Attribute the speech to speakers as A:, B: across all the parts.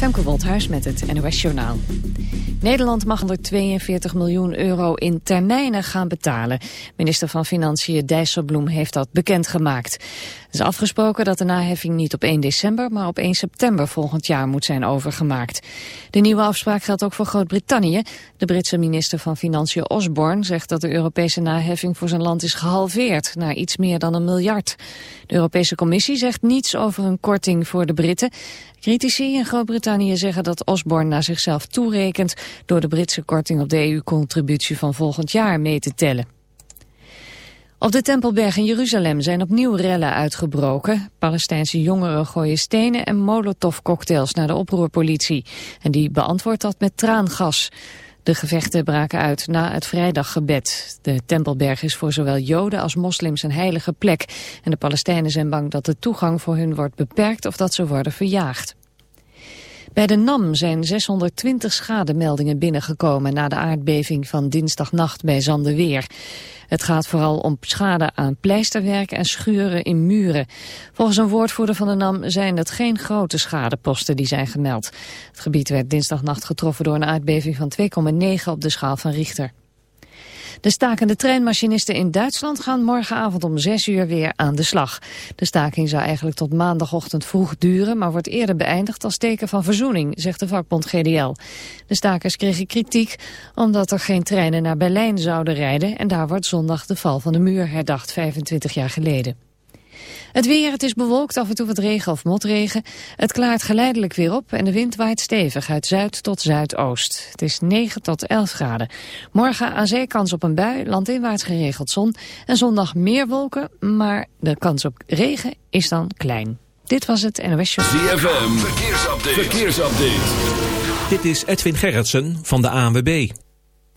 A: Femke Wolthuis met het NOS Journaal. Nederland mag 142 miljoen euro in termijnen gaan betalen. Minister van Financiën Dijsselbloem heeft dat bekendgemaakt. Het is afgesproken dat de naheffing niet op 1 december, maar op 1 september volgend jaar moet zijn overgemaakt. De nieuwe afspraak geldt ook voor Groot-Brittannië. De Britse minister van Financiën Osborne zegt dat de Europese naheffing voor zijn land is gehalveerd naar iets meer dan een miljard. De Europese Commissie zegt niets over een korting voor de Britten. Critici in Groot-Brittannië zeggen dat Osborne naar zichzelf toerekent door de Britse korting op de EU-contributie van volgend jaar mee te tellen. Op de Tempelberg in Jeruzalem zijn opnieuw rellen uitgebroken. Palestijnse jongeren gooien stenen en molotovcocktails naar de oproerpolitie. En die beantwoordt dat met traangas. De gevechten braken uit na het vrijdaggebed. De Tempelberg is voor zowel Joden als moslims een heilige plek. En de Palestijnen zijn bang dat de toegang voor hun wordt beperkt of dat ze worden verjaagd. Bij de NAM zijn 620 schademeldingen binnengekomen na de aardbeving van dinsdagnacht bij Zandeweer. Het gaat vooral om schade aan pleisterwerk en schuren in muren. Volgens een woordvoerder van de NAM zijn het geen grote schadeposten die zijn gemeld. Het gebied werd dinsdagnacht getroffen door een aardbeving van 2,9 op de schaal van Richter. De stakende treinmachinisten in Duitsland gaan morgenavond om 6 uur weer aan de slag. De staking zou eigenlijk tot maandagochtend vroeg duren, maar wordt eerder beëindigd als teken van verzoening, zegt de vakbond GDL. De stakers kregen kritiek omdat er geen treinen naar Berlijn zouden rijden en daar wordt zondag de val van de muur herdacht 25 jaar geleden. Het weer, het is bewolkt, af en toe wat regen of motregen. Het klaart geleidelijk weer op en de wind waait stevig uit zuid tot zuidoost. Het is 9 tot 11 graden. Morgen aan zee kans op een bui, landinwaarts geregeld zon. En zondag meer wolken, maar de kans op regen is dan klein. Dit was het NOS Show.
B: ZFM, verkeersupdate. verkeersupdate.
C: Dit is Edwin Gerritsen van de ANWB.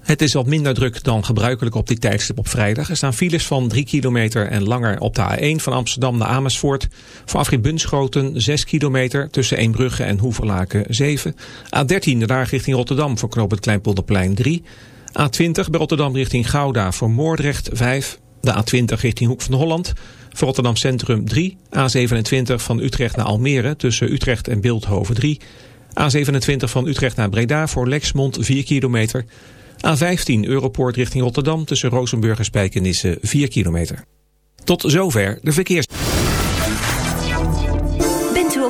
C: Het is wat minder druk dan gebruikelijk op dit tijdstip op vrijdag. Er staan files van 3 kilometer en langer op de A1 van Amsterdam naar Amersfoort. Voor afrit Bunschoten 6 kilometer tussen Eembrugge en Hoeverlaken 7. A13 de Laag richting Rotterdam voor knoop het Kleinpolderplein 3. A20 bij Rotterdam richting Gouda voor Moordrecht 5. De A20 richting Hoek van Holland voor Rotterdam Centrum 3. A27 van Utrecht naar Almere tussen Utrecht en Beeldhoven 3. A27 van Utrecht naar Breda voor Lexmond 4 kilometer. A15 Europoort richting Rotterdam tussen Rozenburg en Spijkenisse 4 kilometer. Tot zover de verkeers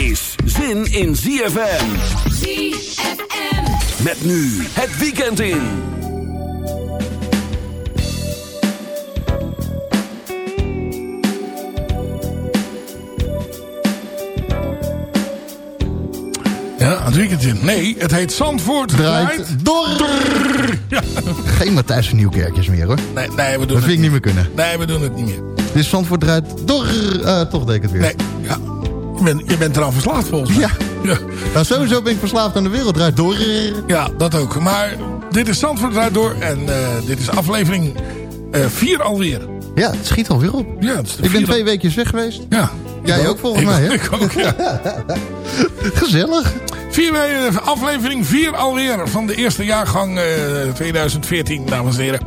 B: Is zin in ZFM.
D: ZFM.
B: Met nu het weekend in.
E: Ja, het weekend in. Nee, het heet Zandvoort
F: draait door. Ja. Geen Matthijs van Nieuwkerkjes meer hoor.
E: Nee, nee we doen
F: dat vind ik niet meer kunnen.
E: Nee, we doen het niet meer.
F: Dus Zandvoort draait door... eh, toch deed ik het weer.
E: Nee, ja. Je bent, je bent eraan verslaafd volgens mij.
F: Ja.
E: ja.
F: Nou, sowieso ben ik verslaafd aan de wereld draait door.
E: Ja, dat ook. Maar dit is Zandvoort draait door. En eh, dit is aflevering 4 alweer.
F: Ja, het schiet alweer op.
E: Ja, het is de
F: Ik ben twee weekjes weg geweest.
E: Ja.
F: Jij ook volgens mij, hè?
E: Ik ook, ja.
F: Gezellig.
E: Vier, aflevering 4 alweer van de eerste jaargang eh, 2014, dames en heren.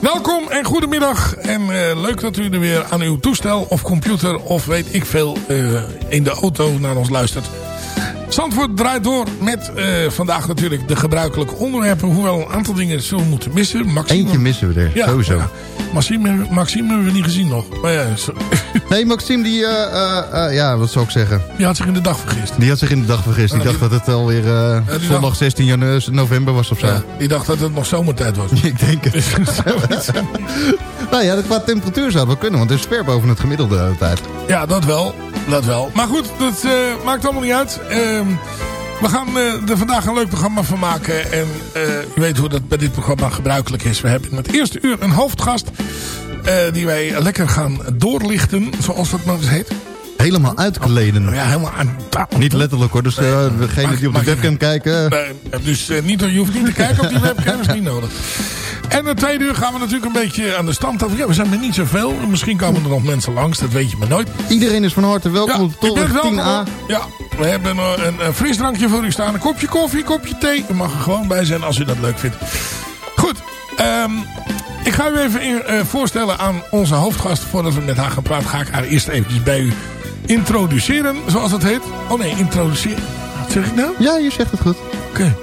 E: Welkom en goedemiddag. En eh, leuk dat u er weer aan uw toestel of computer of weet ik veel eh, in de auto naar ons luistert. Zandvoort draait door met eh, vandaag natuurlijk de gebruikelijke onderwerpen. Hoewel een aantal dingen zullen moeten missen. Maxime,
F: Eentje missen we er,
E: ja,
F: sowieso.
E: ja. Maxime, Maxime hebben we niet gezien nog. Maar ja,
F: Nee, Maxime, die... eh, eh, eh, ja, wat zou ik zeggen?
E: die had zich in de dag vergist.
F: Die had zich in de dag vergist. Die dacht dat het alweer zondag 16 janu- november was of zo.
E: Ja, die dacht dat het nog zomertijd was.
F: Ik denk het. nou ja, qua temperatuur zou het wel kunnen, want het is ver boven het gemiddelde de tijd.
E: Ja, dat wel. Dat wel. Maar goed, dat maakt allemaal niet uit. Ehm, we gaan er vandaag een leuk programma van maken. En eh u weet hoe dat bij dit programma gebruikelijk is. We hebben in het eerste uur een hoofdgast. Eh, die wij lekker gaan doorlichten. Zoals dat nou eens heet.
F: Helemaal uitkleden.
E: Ja, helemaal aan tafel.
F: Niet letterlijk hoor, dus eh degenen die op de
E: mag je-
F: webcam kijken...
E: Nee, dus eh, niet, je hoeft niet te kijken op die webcam, is niet nodig. En de tweede uur gaan we natuurlijk een beetje aan de stand. af. Ja, we zijn met niet zoveel. Misschien komen er nog mensen langs, dat weet je maar nooit.
F: Iedereen is van harte welkom op Tolweg
E: welkom.
F: 10A.
E: Ja, we hebben eh, een, een frisdrankje voor u staan. Een kopje koffie, een kopje thee. U mag er gewoon bij zijn als u dat leuk vindt. Goed, ehm, ik ga u even eh, voorstellen aan onze hoofdgast. Voordat we met haar gaan praten, ga ik haar eerst eventjes bij u introduceren, zoals dat heet. Oh nee, introduceren. Wat zeg ik nou?
F: Ja, je zegt het goed.
E: Oké,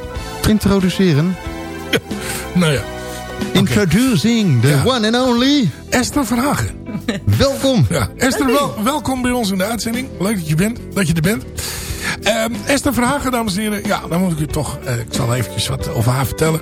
F: Introduceren.
E: nou ja.
F: Introducing the
E: Ja.
F: one and only.
E: Esther Verhagen.
F: Welkom.
E: Ja, Esther, wel, welkom bij ons in de uitzending. Leuk dat je, bent, dat je er bent. Ehm, Esther Verhagen, dames en heren. Ja, dan moet ik u toch... eh, ik zal eventjes wat over haar vertellen.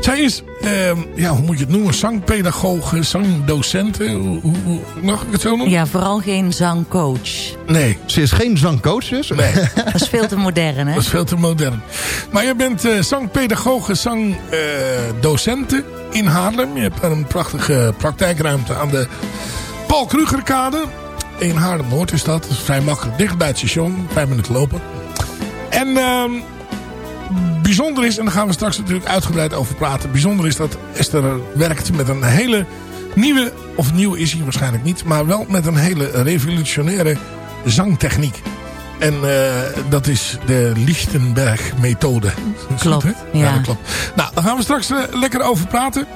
E: Zij is, ehm, ja, hoe moet je het noemen? Zangpedagoge, zangdocente. Hoe, hoe, hoe- mag ik het zo noemen?
G: Ja, vooral geen zangcoach.
E: Nee,
F: Ze is geen zangcoach dus.
E: nee.
G: Dat is veel te modern, hè?
E: Dat is veel te modern. Maar je bent eh zangpedagoge, zangdocente in Haarlem. Je hebt daar een prachtige praktijkruimte aan de Paul Krugerkade. In Haarlem-Noord is dat. Dat is vrij makkelijk. Dicht bij het station. Vijf minuten lopen. En ehm, bijzonder is, en daar gaan we straks natuurlijk uitgebreid over praten. Bijzonder is dat Esther werkt met een hele nieuwe, of nieuw is hij waarschijnlijk niet. Maar wel met een hele revolutionaire zangtechniek. En eh, dat is de Lichtenberg-methode.
G: Klopt,
E: goed,
G: ja.
E: dat klopt. Nou, daar gaan we straks eh, lekker over praten.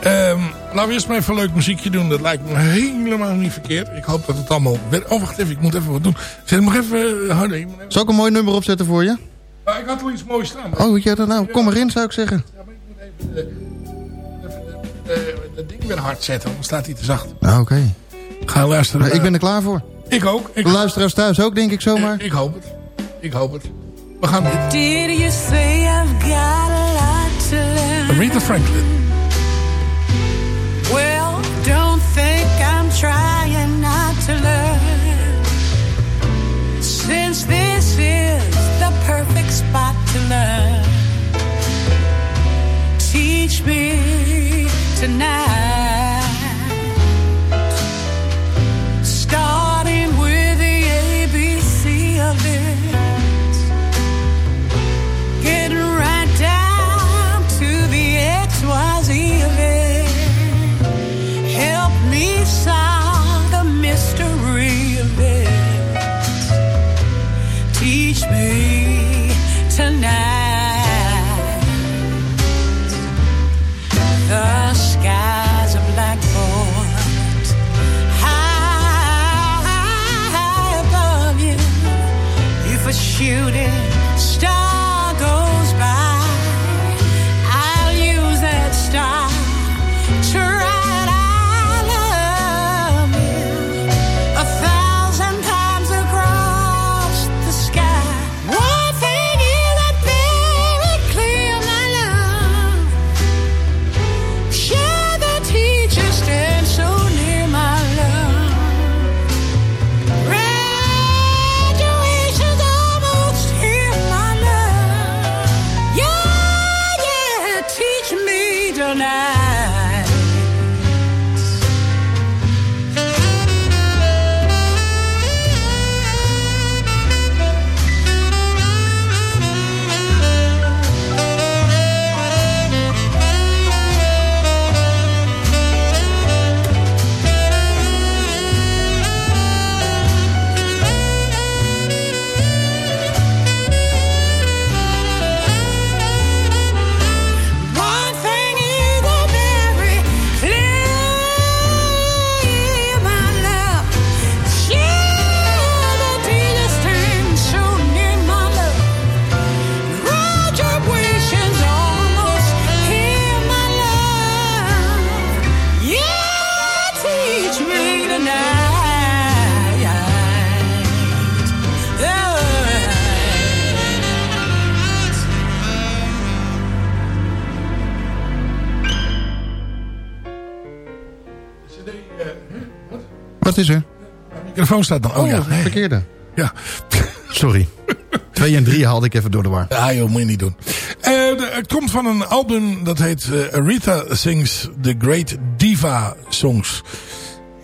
E: Ehm, laten we eerst maar even een leuk muziekje doen. Dat lijkt me helemaal niet verkeerd. Ik hoop dat het allemaal... Oh, wacht even. Ik moet even wat doen. Zet hem nog even eh, harder. Even-
F: Zal ik een mooi nummer opzetten voor je?
E: Ah, ik had al iets moois staan.
F: Oh, ja, dan nou, kom erin zou ik zeggen.
E: Ja, maar ik moet even, de, even de, de- de ding weer hard zetten. Anders staat hij te zacht.
F: Nou, oké.
E: Ga luisteren.
F: Maar Ik ben er klaar voor.
E: ik ook. Ik,
F: De luisteraars thuis ook, denk ik zomaar.
E: ik hoop het. Ik hoop het. We gaan dit.
D: Did you say I've got a lot to learn?
E: Aretha Franklin.
D: Trying not to learn. Since this is the perfect spot to learn. Teach me tonight.
E: Microfoon staat dan. Oh, ja, nee.
F: verkeerde.
E: Ja.
F: Sorry. Twee en drie haalde ik even door de war.
E: Ja joh, moet je niet doen. Eh, de- het komt van een album dat heet eh, Aretha Sings The Great Diva Songs.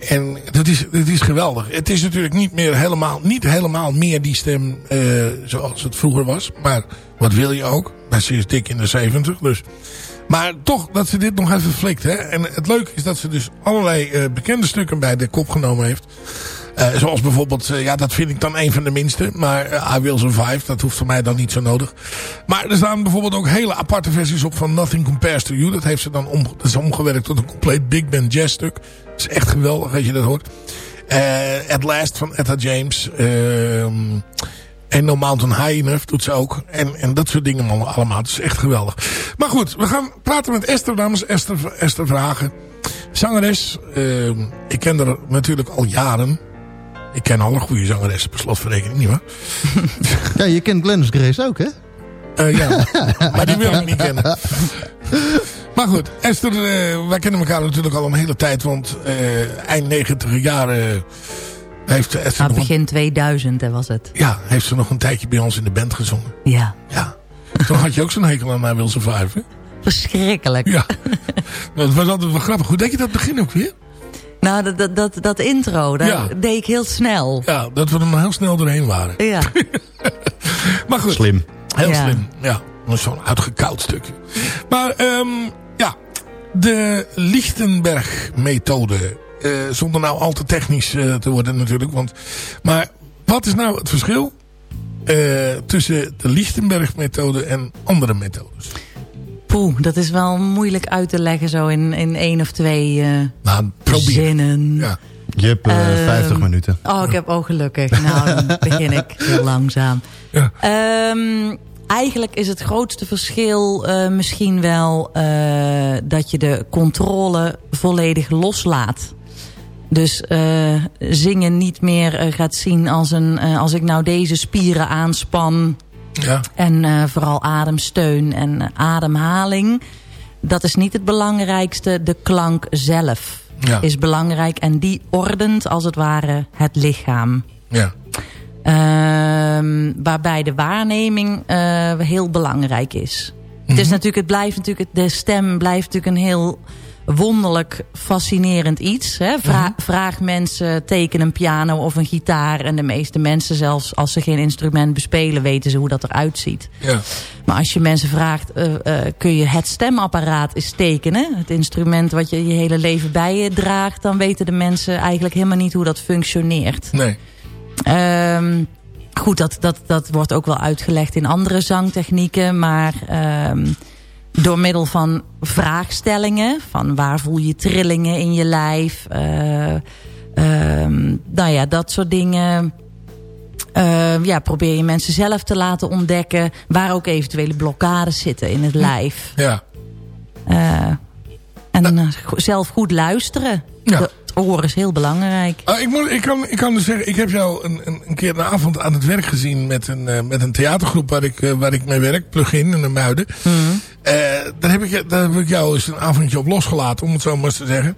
E: En dat is, dat is geweldig. Het is natuurlijk niet meer helemaal, niet helemaal meer die stem eh, zoals het vroeger was. Maar wat wil je ook? Maar ze is dik in de 70, dus... Maar toch dat ze dit nog even flikt. Hè? En het leuke is dat ze dus allerlei bekende stukken bij de kop genomen heeft. Eh, zoals bijvoorbeeld, eh, ja dat vind ik dan een van de minste. Maar eh, I Will Survive, dat hoeft voor mij dan niet zo nodig. Maar er staan bijvoorbeeld ook hele aparte versies op van Nothing Compares to You. Dat heeft ze dan omgewerkt tot een compleet big band jazz stuk. Dat is echt geweldig als je dat hoort. At Last van Etta James. Ehm en No Mountain High Enough doet ze ook. En, en dat soort dingen allemaal. Het is echt geweldig. Maar goed, we gaan praten met Esther, dames. Esther, Esther Vragen. Zangeres. Ehm, ik ken haar natuurlijk al jaren. Ik ken alle goede zangeressen per slotverrekening, niet waar?
F: Ja, je kent Glennis Grace ook, hè?
E: Eh, ja, maar die wil ik niet kennen. Maar goed, Esther, eh, wij kennen elkaar natuurlijk al een hele tijd. Want eh, eind negentiger jaren heeft Esther
G: Nou,
E: nog een,
G: begin 2000 hè, was het.
E: ja, heeft ze nog een tijdje bij ons in de band gezongen.
G: Ja,
E: Ja. Toen had je ook zo'n hekel aan I Will Survive, hè?
G: verschrikkelijk.
E: Ja. Dat was altijd wel grappig. Hoe deed je dat begin ook weer?
G: Nou, dat, dat, dat, dat intro, dat
E: Ja.
G: deed ik heel snel.
E: Ja, dat we er maar heel snel doorheen waren.
G: Ja,
E: Maar goed.
F: Slim.
E: Heel
G: Ja.
E: slim, ja. Zo'n uitgekoud stukje. Maar ehm, ja, de Lichtenberg-methode. eh, zonder nou al te technisch eh, te worden natuurlijk. Want, maar wat is nou het verschil eh, tussen de Lichtenberg-methode en andere methodes?
G: Poeh, dat is wel moeilijk uit te leggen zo in, in één of twee
E: Nou, probeer.
G: zinnen.
E: Ja.
F: Je hebt eh,
G: Ehm,
F: 50 minuten.
G: Oh, ik heb ook gelukkig. Nou, dan begin ik heel langzaam.
E: Ja.
G: Ehm, eigenlijk is het grootste verschil eh, misschien wel eh, dat je de controle volledig loslaat. Dus eh, zingen niet meer gaat zien als een... eh, als ik nou deze spieren aanspan
E: Ja.
G: en eh, vooral ademsteun en ademhaling. Dat is niet het belangrijkste. De klank zelf
E: Ja.
G: is belangrijk. En die ordent als het ware het lichaam.
E: Ja.
G: Ehm, waarbij de waarneming eh, heel belangrijk is. Het is natuurlijk, het blijft natuurlijk, de stem blijft natuurlijk een heel wonderlijk fascinerend iets. Hè? Vra- Vraag mensen, teken een piano of een gitaar. En de meeste mensen, zelfs als ze geen instrument bespelen, weten ze hoe dat eruit ziet.
E: Ja.
G: Maar als je mensen vraagt, eh, eh, kun je het stemapparaat eens tekenen? Het instrument wat je je hele leven bij je draagt. Dan weten de mensen eigenlijk helemaal niet hoe dat functioneert.
E: Nee.
G: Ehm, goed, dat, dat, dat wordt ook wel uitgelegd in andere zangtechnieken. Maar ehm, door middel van vraagstellingen. Van waar voel je trillingen in je lijf. eh, ehm, nou ja, dat soort dingen. Eh, ja, probeer je mensen zelf te laten ontdekken. Waar ook eventuele blokkades zitten in het lijf.
E: Ja.
G: Eh, en zelf goed luisteren.
E: Ja.
G: Dat oor is heel belangrijk.
E: Ah, ik, moet, ik, kan, ik kan dus zeggen, ik heb jou een, een, een keer een avond aan het werk gezien met een, met een theatergroep waar ik, waar ik mee werk, Plugin in de Muiden. Eh, daar, heb ik, daar heb ik jou eens een avondje op losgelaten, om het zo maar eens te zeggen.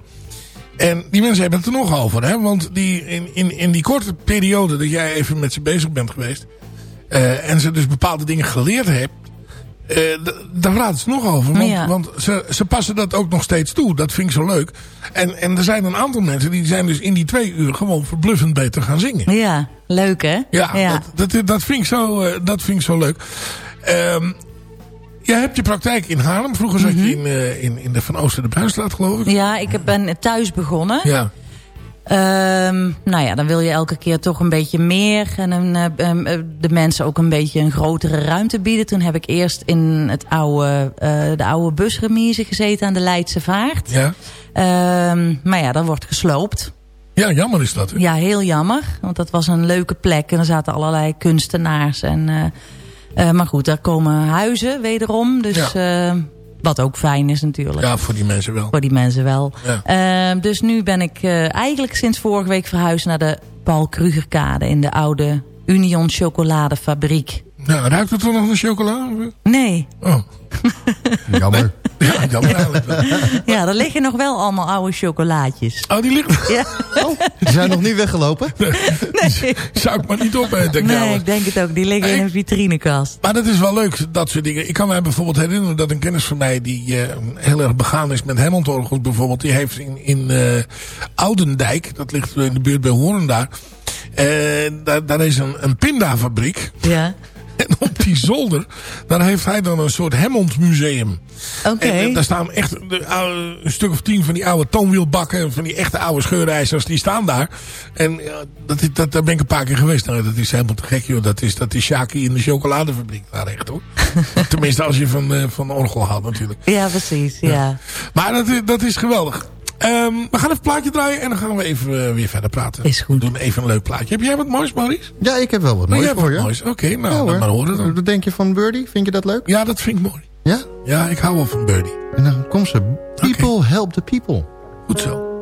E: En die mensen hebben het er nog over, hè? want die, in, in, in die korte periode dat jij even met ze bezig bent geweest, eh, en ze dus bepaalde dingen geleerd hebt, eh, daar praten ze nog over. Want,
G: Ja.
E: want ze, ze passen dat ook nog steeds toe. Dat vind ik zo leuk. En, en er zijn een aantal mensen die zijn dus in die twee uur gewoon verbluffend beter gaan zingen.
G: Ja, leuk hè?
E: Ja, Dat, dat, dat, vind ik zo, eh, dat vind ik zo leuk. Ehm jij hebt je praktijk in Haarlem. Vroeger zat je in, eh, in, in de Van Oosten de Buisstraat geloof ik.
G: Ja, ik ben thuis begonnen.
E: Ja.
G: Ehm, nou ja, dan wil je elke keer toch een beetje meer. En een, eh, ehm, eh, de mensen ook een beetje een grotere ruimte bieden. Toen heb ik eerst in het oude, de oude busremise gezeten aan de Leidse Vaart.
E: Ja.
G: Ehm, maar ja, dat wordt gesloopt.
E: ja, jammer is dat. hè?
G: Ja, heel jammer. Want dat was een leuke plek. En er zaten allerlei kunstenaars. En, eh, maar goed, daar komen huizen wederom. Dus eh, wat ook fijn is natuurlijk.
E: Ja, voor die mensen wel.
G: Voor die mensen wel.
E: Ja.
G: Eh, dus nu ben ik eh, eigenlijk sinds vorige week verhuisd naar de Paul Krugerkade. In de oude Union Chocoladefabriek.
E: Nou, ruikt het toch nog naar chocola?
G: Nee,
E: Oh.
F: Jammer.
H: Ja, jammer eigenlijk wel.
G: Ja, er liggen nog wel allemaal oude chocolaatjes.
H: Oh, die ligt...
G: Ja.
F: Die zijn nog niet weggelopen?
G: Nee,
H: Zou ik maar niet denk ik.
G: nee ik denk het ook. Die liggen in een vitrinekast.
H: Maar dat is wel leuk, dat soort dingen. Ik kan mij bijvoorbeeld herinneren dat een kennis van mij... die eh, heel erg begaan is met Hammond-orgels bijvoorbeeld... die heeft in, in eh, Oudendijk, dat ligt in de buurt bij Hoorn daar... eh, daar, daar is een, een pindafabriek.
G: Ja.
H: En op die zolder, daar heeft hij dan een soort Hammond museum.
G: Oké.
H: En daar staan echt oude, een stuk of tien van die oude toonwielbakken. Van die echte oude scheurijzers, die staan daar. En ja, dat, dat, daar ben ik een paar keer geweest. Nou, dat is helemaal te gek, joh. Dat is, dat is Shaki in de chocoladefabriek daar echt, hoor. Tenminste, als je van, eh, van orgel houdt natuurlijk.
G: Ja, precies. Ja.
H: Maar dat, is- dat is geweldig. Ehm, we gaan even een plaatje draaien en dan gaan we even eh, weer verder praten.
G: Is goed.
H: We doen even een leuk plaatje. Heb jij wat moois, Maurice?
F: Ja, ik heb wel wat
H: Nou,
F: moois voor
H: wat
F: je.
H: moois. Oké, nou,
F: Ja,
H: dan maar horen dan.
F: Wat denk je van Birdie? Vind je dat leuk?
H: Ja, dat vind ik mooi.
F: Ja?
H: Ja, ik hou wel van Birdie.
F: En dan komt ze. People help the people.
H: Goed zo.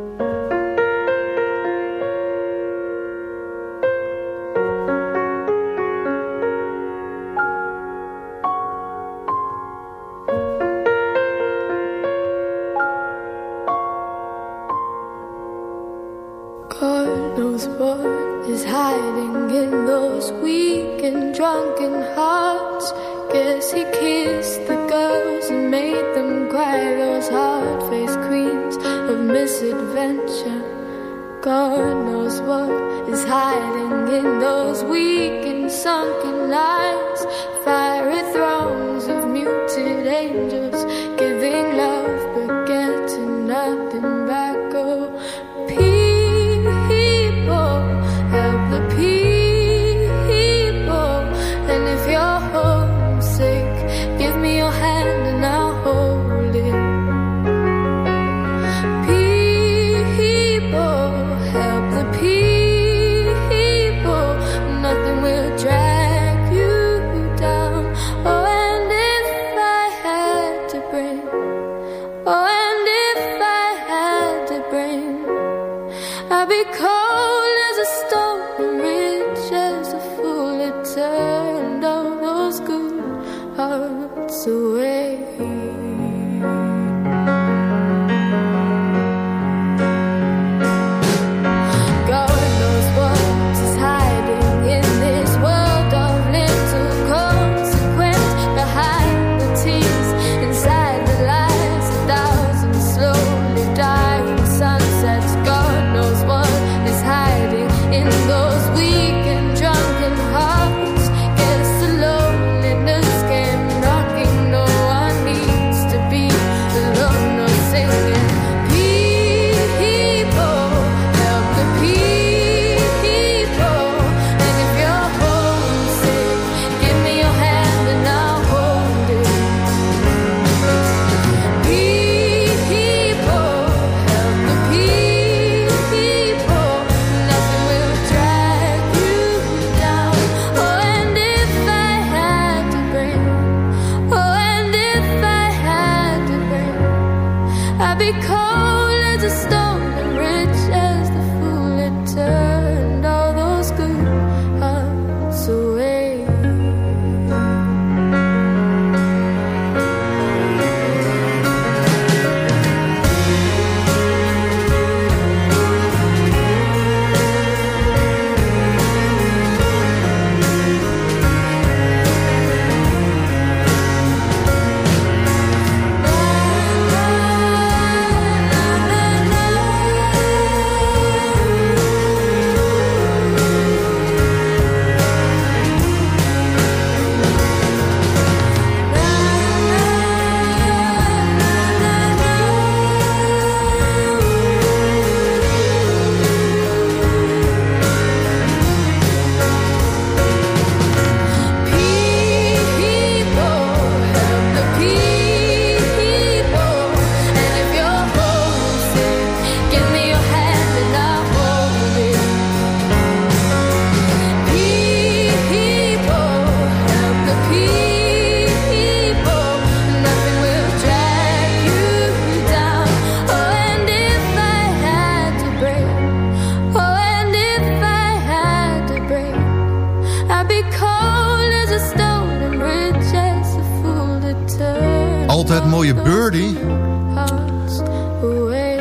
F: Mooie birdie.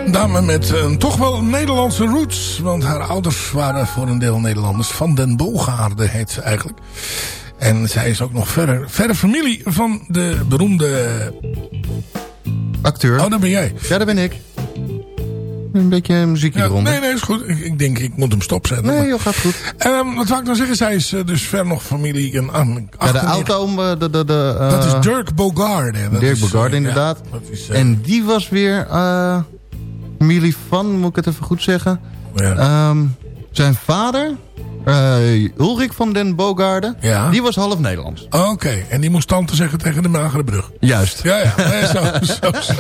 E: Een dame met een toch wel Nederlandse roots. Want haar ouders waren voor een deel Nederlanders. Van den Boogaarde heet ze eigenlijk. En zij is ook nog verre, verre familie van de beroemde...
F: Acteur.
E: Oh, dat ben jij.
F: Ja, dat ben ik. Een beetje muziekje
E: Ja,
F: eronder.
E: nee, nee, is goed. Ik, ik denk, ik moet hem stopzetten.
F: Nee,
E: Maar-
F: joh, gaat goed.
E: Ehm, wat wou ik nou zeggen? Zij is eh, dus ver nog familie. En,
F: Ja, de auto... eh, De, de, de, eh,
E: Dat is Dirk Bogarde. Dat
F: Dirk
E: is,
F: Bogarde,
E: ja,
F: inderdaad.
E: is,
F: En die was weer familie van, moet ik het even goed zeggen.
E: Ja.
F: Ehm, zijn vader, eh, Ulrik van den Bogarde,
E: Ja.
F: die was half Nederlands.
E: Oké, en die moest tante zeggen tegen de magere brug.
F: Juist.
E: Ja, ja. Nee, zo, zo, zo,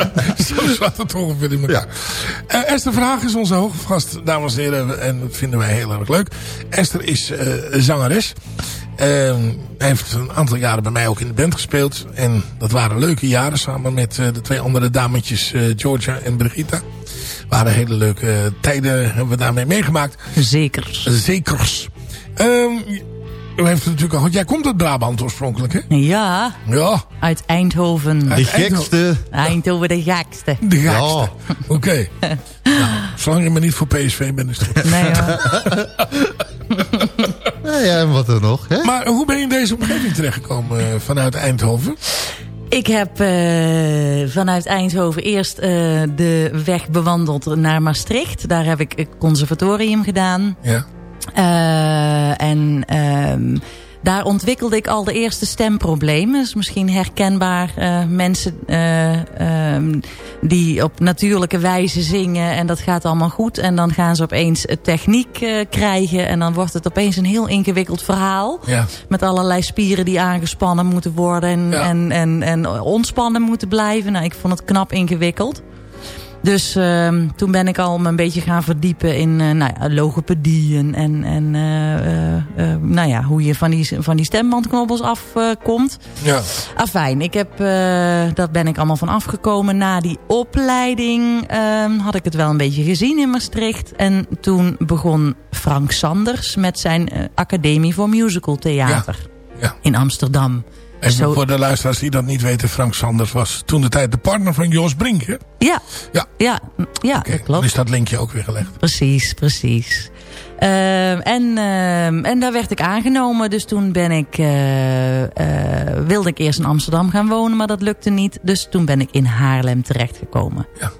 E: zo zat het ongeveer in elkaar. Eh, Esther Vraag is onze hoofdgast, dames en heren. En dat vinden wij heel erg leuk. Esther is eh, zangeres. Ehm, heeft een aantal jaren bij mij ook in de band gespeeld. En dat waren leuke jaren samen met de twee andere dametjes, Georgia en Brigitta. Waren hele leuke tijden, hebben we daarmee meegemaakt.
G: Zeker.
E: Zekers. Ehm, u heeft het natuurlijk al gehad. Jij komt uit Brabant oorspronkelijk, hè?
G: Ja,
E: Ja,
G: uit Eindhoven.
F: De gekste.
G: Eindhoven de gekste.
E: de gekste.
F: Ja.
E: Oké. nou, zolang je maar niet voor PSV bent, is het goed.
G: Nee hoor.
F: Ja, ja, en wat er nog, hè?
E: Maar hoe ben je in deze omgeving terechtgekomen eh, vanuit Eindhoven?
G: Ik heb eh, vanuit Eindhoven eerst eh, de weg bewandeld naar Maastricht. Daar heb ik een conservatorium gedaan.
E: Ja.
G: Eh, en ehm, daar ontwikkelde ik al de eerste stemproblemen. Is misschien herkenbaar. eh, mensen eh, ehm, die op natuurlijke wijze zingen en dat gaat allemaal goed. En dan gaan ze opeens eh, techniek eh, krijgen en dan wordt het opeens een heel ingewikkeld verhaal.
E: Ja.
G: Met allerlei spieren die aangespannen moeten worden en,
E: Ja.
G: en, en, en ontspannen moeten blijven. Nou, ik vond het knap ingewikkeld. Dus ehm, toen ben ik al me een beetje gaan verdiepen in eh, nou ja, logopedie en, en, en eh, eh, nou ja, hoe je van die, van die stembandknobbels afkomt.
E: Ja.
G: Afijn, ik heb, dat ben ik allemaal van afgekomen. Na die opleiding ehm, had ik het wel een beetje gezien in Maastricht. En toen begon Frank Sanders met zijn Academie voor Musical Theater
E: Ja.
G: in Amsterdam.
E: En
G: Zo-
E: voor de luisteraars die dat niet weten, Frank Sanders was toen de tijd de partner van Jos Brink, hè?
G: Ja,
E: Ja.
G: ja, ja dat
E: dan
G: klopt.
E: is dat linkje ook weer gelegd.
G: Precies, precies. Ehm, en, ehm, en daar werd ik aangenomen. Dus toen ben ik, eh, eh, wilde ik eerst in Amsterdam gaan wonen, maar dat lukte niet. Dus toen ben ik in Haarlem terechtgekomen.
E: Ja.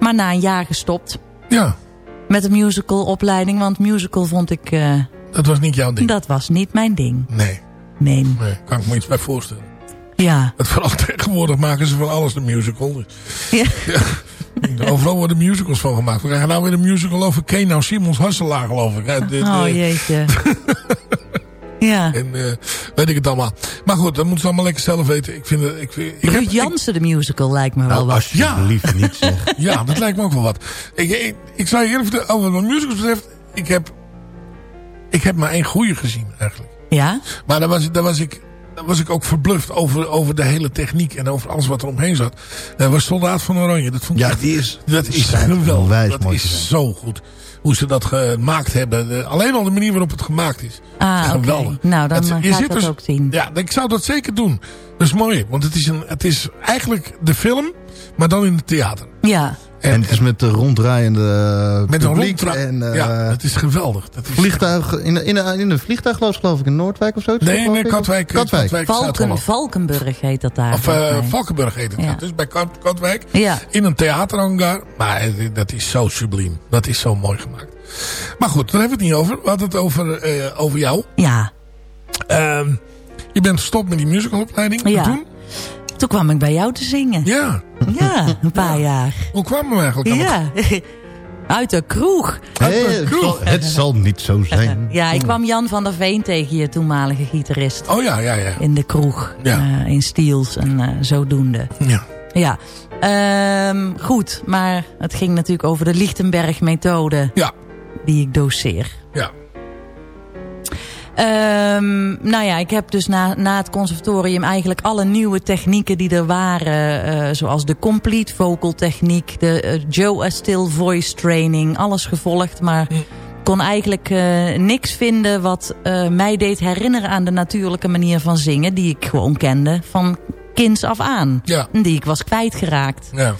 G: Maar na een jaar gestopt
E: Ja,
G: met de musicalopleiding. Want musical vond ik, eh,
E: dat was niet jouw ding.
G: dat was niet mijn ding.
E: Nee,
G: Nee.
E: nee, kan ik me iets bij voorstellen.
G: Ja.
E: Het vooral tegenwoordig maken ze van alles de musical. Dus.
G: Ja.
E: Overal worden musicals van gemaakt. We krijgen nou weer een musical over Keno Simons Hasselaar, geloof ik. hè.
G: Oh jeetje. ja.
E: En eh, weet ik het allemaal. Maar goed, dat moeten ze allemaal lekker zelf weten. Ik vind ik, vind- ik heb-
G: Ruud Jansen de musical lijkt me wel
F: Nou,
G: wat.
F: alsjeblieft niet zeg.
E: Ja, dat lijkt me ook wel wat. Ik, ik, ik zou je eerlijk vertellen, over wat musicals betreft, ik heb, ik heb maar één goede gezien eigenlijk.
G: Ja?
E: Maar daar was, daar was ik, daar was ik ook verbluft over, over de hele techniek en over alles wat er omheen zat. Dat was Soldaat van Oranje. Dat vond ik
F: Ja,
E: echt-
F: die is,
E: dat is geweldig. Dat is
F: zijn.
E: zo goed. Hoe ze dat gemaakt hebben. Alleen al de manier waarop het gemaakt is.
G: Ah,
E: geweldig.
G: Nou, dan
E: Het-
G: eh,
E: je
G: ga
E: zit
G: ik dat
E: dus-
G: ook zien.
E: Ja, ik zou dat zeker doen. Dat is mooi. Want het is, een, het is eigenlijk de film, maar dan in het theater.
G: Ja.
F: En het is met de ronddraaiende eh,
E: Met een rondtra-
F: En eh,
E: ja, het is geweldig. Dat is
F: vliegtuig, in, in, in een vliegtuig geloof ik in Noordwijk of zo.
E: Nee, nee,
F: ik?
E: Katwijk.
F: Katwijk.
E: Katwijk
G: Valken. Valkenburg heet dat daar.
E: Of eh. Valkenburg heet het.
G: Ja.
E: Dus bij Kat- Katwijk.
G: Ja.
E: In een theaterhangar. Maar eh, dat is zo subliem. Dat is zo mooi gemaakt. Maar goed, daar hebben we het niet over. We hadden het over, eh, over jou.
G: Ja.
E: Ehm, je bent gestopt met die musicalopleiding.
G: Ja.
E: toen?
G: Toen kwam ik bij jou te zingen.
E: Ja.
G: Ja, een paar jaar.
E: Hoe kwamen we eigenlijk
G: Ja. Uit de kroeg.
F: Hey, het, zal, het zal niet zo zijn.
G: Ja, ik kwam Jan van der Veen tegen, je toenmalige gitarist.
E: Oh ja, ja, ja.
G: In de kroeg.
E: Ja.
G: eh, in Steels en eh, zodoende.
E: ja.
G: Ja. Ehm, goed, maar het ging natuurlijk over de Lichtenberg-methode
E: Ja.
G: die ik doseer.
E: Ja.
G: Ehm, nou ja, ik heb dus na, na het conservatorium eigenlijk alle nieuwe technieken die er waren. eh, zoals de complete vocal techniek, de eh, Joe A. Still voice training. Alles gevolgd, maar kon eigenlijk eh, niks vinden wat mij deed herinneren aan de natuurlijke manier van zingen. Die ik gewoon kende van kinds af aan.
E: Ja.
G: Die ik was kwijtgeraakt.
E: Ja.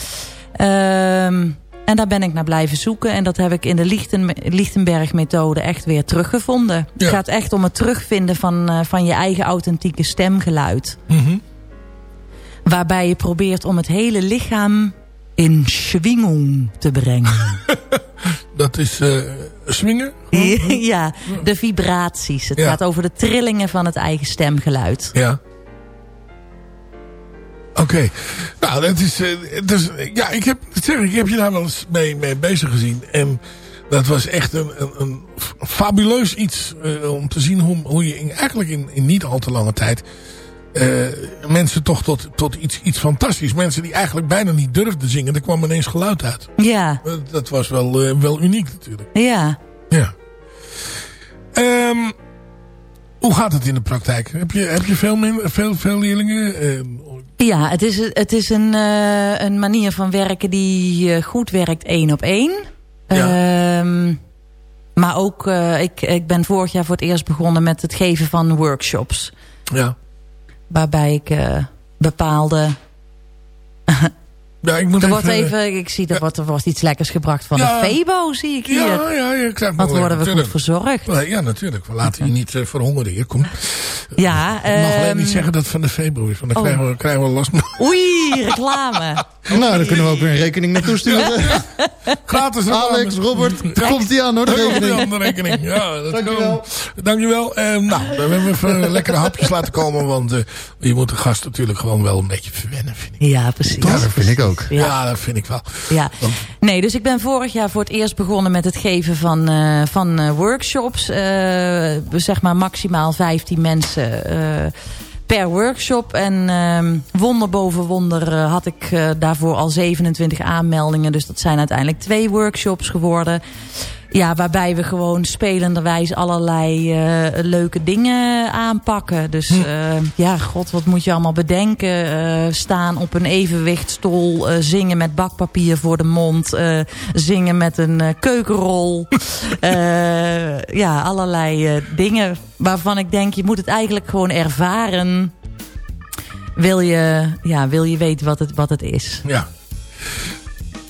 G: Ehm, en daar ben ik naar blijven zoeken. En dat heb ik in de Lichten, Lichtenberg-methode echt weer teruggevonden.
E: Ja.
G: Het gaat echt om het terugvinden van, eh, van je eigen authentieke stemgeluid.
E: Mhm.
G: Waarbij je probeert om het hele lichaam in schwingung te brengen.
E: Dat is swingen.
G: ja, de vibraties. Het
E: Ja.
G: gaat over de trillingen van het eigen stemgeluid.
E: Ja. Oké. Nou, dat is, eh, dus, ja, ik heb, zeg ik, heb je daar wel eens mee, mee bezig gezien. En dat was echt een, een, een fabuleus iets eh, om te zien hoe, hoe je in, eigenlijk in, in niet al te lange tijd eh, mensen toch tot, tot iets, iets fantastisch. Mensen die eigenlijk bijna niet durfden zingen. Er kwam ineens geluid uit.
G: Ja,
E: dat was wel, wel uniek natuurlijk.
G: ja.
E: Ja. Ehm, hoe gaat het in de praktijk? Heb je, heb je veel, min, veel, veel leerlingen? Eh,
G: Ja, het is, het is een, eh, een manier van werken die eh, goed werkt één op één. Ehm, maar ook, ik, ik ben vorig jaar voor het eerst begonnen met het geven van workshops.
E: ja.
G: Waarbij ik bepaalde...
E: ja, ik moet
G: er wordt
E: even...
G: even, ik zie, er, wordt, er wordt iets lekkers gebracht van
E: Ja.
G: de Febo, zie ik hier.
E: Ja, ja, ja.
G: Want
E: nog-
G: worden we goed verzorgd.
E: Ja, natuurlijk. We laten je niet eh, verhongeren hier. Kom.
G: Ja,
E: Ik mag alleen
G: ehm,
E: niet zeggen dat het van de Febo is. Want dan
G: oh.
E: krijgen, we, krijgen we last.
G: Oei, reclame.
F: Nou, dan kunnen we ook weer een rekening naartoe sturen.
E: Gratis reclame.
F: Alex, Robert,
E: Ja.
F: komt die aan hoor, de
E: Daar
F: rekening.
E: aan de rekening. Ja, dat
F: Dankjewel.
E: kan. Dankjewel. Eh, nou, we hebben even eh, lekkere hapjes laten komen. Want eh, je moet de gast natuurlijk gewoon wel een beetje verwennen, vind ik.
G: Ja, precies.
F: Ja, dat vind ik ook.
E: Ja,
G: Ja.
E: dat vind ik wel.
G: Ja, nee, dus ik ben vorig jaar voor het eerst begonnen met het geven van, eh, van eh, workshops. Eh, zeg maar maximaal 15 mensen eh, per workshop. En ehm, wonder boven wonder had ik eh, daarvoor al 27 aanmeldingen. Dus dat zijn uiteindelijk twee workshops geworden. Ja, waarbij we gewoon spelenderwijs allerlei eh, leuke dingen aanpakken. Dus eh, ja, god, wat moet je allemaal bedenken? Eh, staan op een evenwichtstoel, eh, zingen met bakpapier voor de mond, zingen met een keukenrol. Ja, allerlei dingen waarvan ik denk, je moet het eigenlijk gewoon ervaren. Wil je, ja, wil je weten wat het, wat het is?
E: Ja.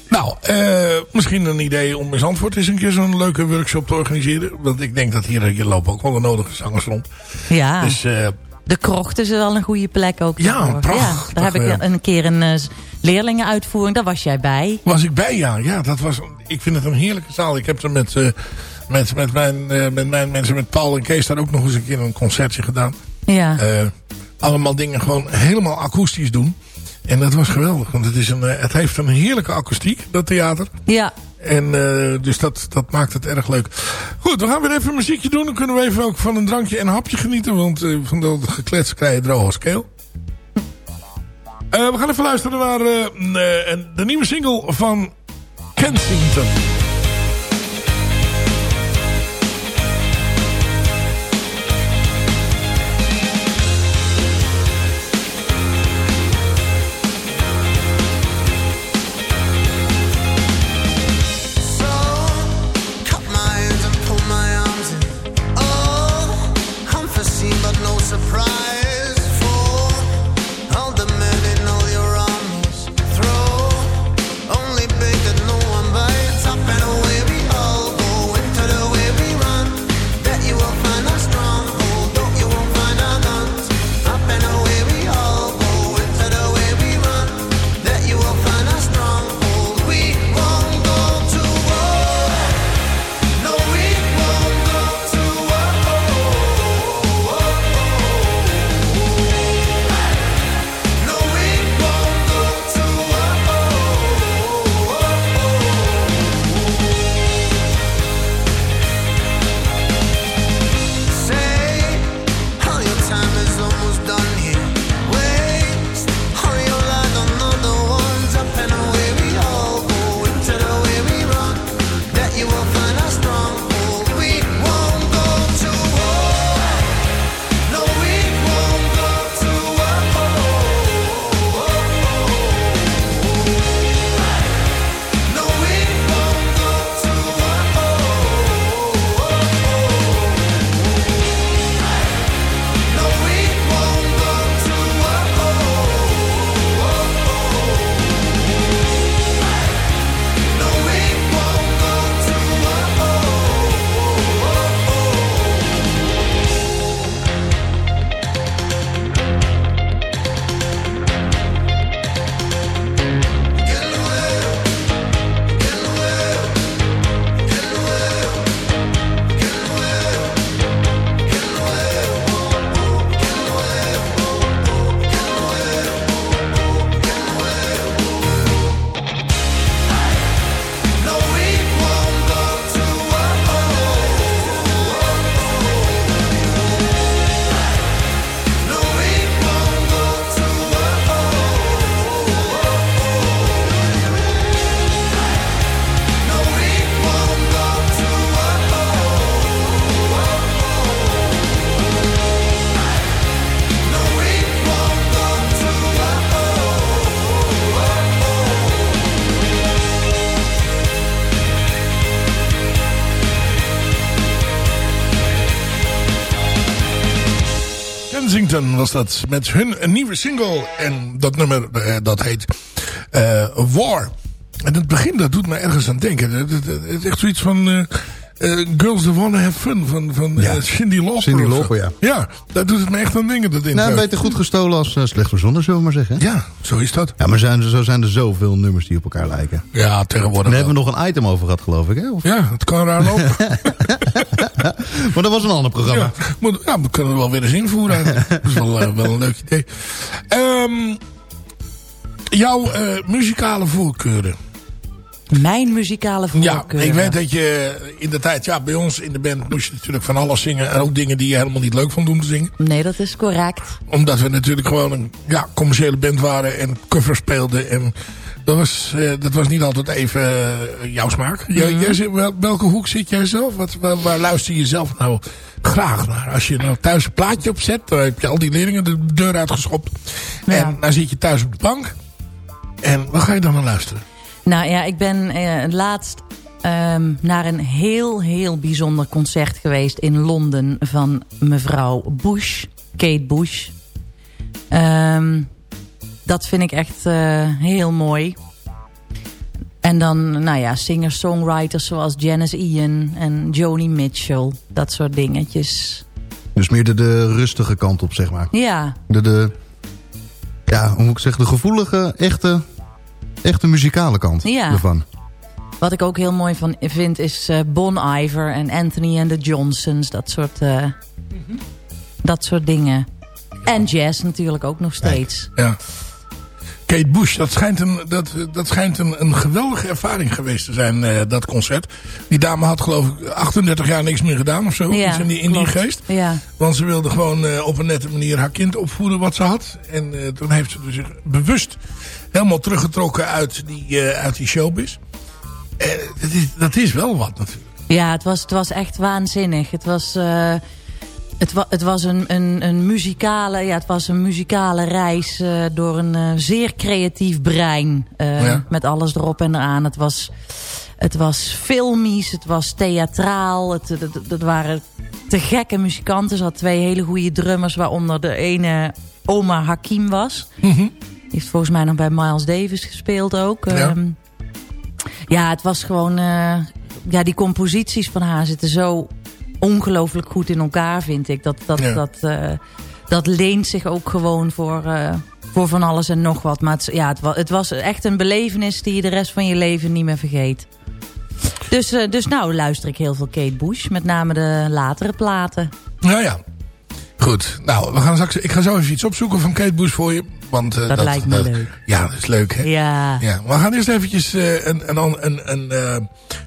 E: Nou, eh, misschien een idee om in Zandvoort eens een keer zo'n leuke workshop te organiseren. Want ik denk dat hier, hier lopen ook wel de nodige zangers rond.
G: Ja.
E: Dus eh,
G: De krocht is wel een goede plek ook.
E: Ja, prachtig,
G: daar heb ik
E: ja.
G: een keer een eh, leerlingenuitvoering, daar was jij bij.
E: was ik bij, ja. ja dat was, ik vind het een heerlijke zaal. Ik heb er met, met, met, mijn, met mijn mensen, met Paul en Kees, daar ook nog eens een keer een concertje gedaan.
G: Ja.
E: Allemaal dingen gewoon helemaal akoestisch doen. En dat was geweldig, want het, is een, eh, het heeft een heerlijke akoestiek, dat theater.
G: Ja,
E: En eh, dus dat, dat maakt het erg leuk. Goed, we gaan weer even een muziekje doen. Dan kunnen we even ook van een drankje en een hapje genieten. Want eh, van dat geklets krijg je droog als keel. We gaan even luisteren naar de nieuwe single van Kensington. Kensington was dat. Met hun een nieuwe single. En dat nummer eh, dat heet eh, War. En het begin dat doet me ergens aan denken. Het, is echt zoiets van... eh, Girls That Wanna Have Fun van, van eh, Cindy Lauper.
F: Cindy. Lauper, ja.
E: Ja, daar doet het me echt aan denken. Dat intro.
F: Nou, beter goed gestolen als eh, slecht verzonnen, zullen we maar zeggen.
E: Ja, zo is dat.
F: Ja, maar zijn, zo zijn er zoveel nummers die op elkaar lijken.
E: Ja, tegenwoordig
F: Daar hebben we nog een item over gehad, geloof ik, hè? Of?
E: Ja, het kan raar lopen.
F: Maar dat was een ander programma.
E: Ja, we kunnen er wel weer eens invoeren. Dat is wel, wel een leuk idee. Ehm, jouw muzikale voorkeuren.
G: Mijn muzikale
E: Ja,
G: voorkeuren.
E: ik weet dat je in de tijd... Ja, bij ons in de band moest je natuurlijk van alles zingen. En ook dingen die je helemaal niet leuk vond om te zingen.
G: Nee, dat is correct.
E: Omdat we natuurlijk gewoon een ja, commerciële band waren. En covers speelden. En dat was, eh, dat was niet altijd even eh, jouw smaak. Jij-
G: Mhm.
E: jij zit- wel- welke hoek zit jij zelf? Wat, waar, waar luister je zelf nou graag naar? Als je nou thuis een plaatje opzet. Dan heb je al die leerlingen de deur uitgeschopt. En dan zit je thuis op de bank. En waar ga je dan naar luisteren?
G: Nou ja, ik ben eh, laatst ehm, naar een heel, heel bijzonder concert geweest in Londen van mevrouw Bush, Kate Bush. Ehm, dat vind ik echt eh, heel mooi. En dan, nou ja, singer-songwriters zoals Janice Ian en Joni Mitchell. Dat soort dingetjes.
F: Dus meer de, de rustige kant op, zeg maar.
G: Ja,
F: De, de, ja, hoe moet ik zeggen, de gevoelige, echte, echte muzikale kant
G: Ja.
F: ervan.
G: wat ik ook heel mooi van vind is eh, Bon Iver en Anthony and the Johnsons. Dat soort, eh, dat soort dingen. En jazz natuurlijk ook nog steeds.
E: Ja. Kate Bush, dat schijnt een, dat, dat schijnt een, een geweldige ervaring geweest te zijn, eh, dat concert. Die dame had geloof ik 38 jaar niks meer gedaan of zo.
G: Ja,
E: in die, in die geest.
G: Ja.
E: Want ze wilde gewoon eh, op een nette manier haar kind opvoeden wat ze had. En eh, toen heeft ze dus zich bewust helemaal teruggetrokken uit die, uit die showbiz. Dat, is, dat is wel wat natuurlijk.
G: Ja, het was, het was echt waanzinnig. Het was, het wa het was een, een, een muzikale, ja, het was een muzikale reis eh, door een eh, zeer creatief brein. eh,
E: Ja.
G: Met alles erop en eraan. Het was, het was filmisch, het was theatraal. Het, het, het- het waren te gekke muzikanten. Ze had twee hele goede drummers, waaronder de ene Oma Hakim was. Die heeft volgens mij nog bij Miles Davis gespeeld ook.
E: Ja.
G: Ehm, ja, het was gewoon... ja, die composities van haar zitten zo ongelooflijk goed in elkaar, vind ik. Dat, dat,
E: Ja.
G: dat, eh, dat leent zich ook gewoon voor, eh, voor van alles en nog wat. Maar het, ja, het, het was echt een belevenis die je de rest van je leven niet meer vergeet. Dus, eh, dus nou luister ik heel veel Kate Bush. Met name de latere platen.
E: Nou ja. Goed, nou, we gaan straks, ik ga zo even iets opzoeken van Kate Bush voor je. Want, eh,
G: Dat lijkt me leuk.
E: Ja, dat is leuk hè.
G: Ja.
E: Ja, we gaan eerst eventjes eh, een, een, een, een eh,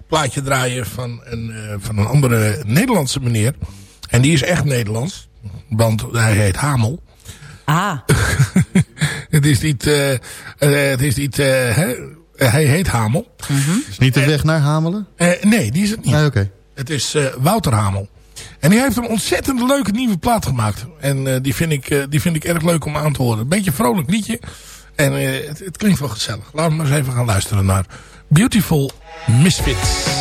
E: plaatje draaien van een, eh, van een andere Nederlandse meneer. En die is echt Nederlands. Want hij heet Hamel.
G: Ah,
E: Het is niet... het is niet eh, hè? Hij heet Hamel.
F: Is niet de weg naar Hamelen?
E: Eh, nee, die is het niet.
F: Nee, oké.
E: Het is eh, Wouter Hamel. En die heeft een ontzettend leuke nieuwe plaat gemaakt. En eh, die, vind ik, eh, die vind ik erg leuk om aan te horen. Een beetje vrolijk liedje. En eh, het, het klinkt wel gezellig. Laten we maar eens even gaan luisteren naar Beautiful Misfits.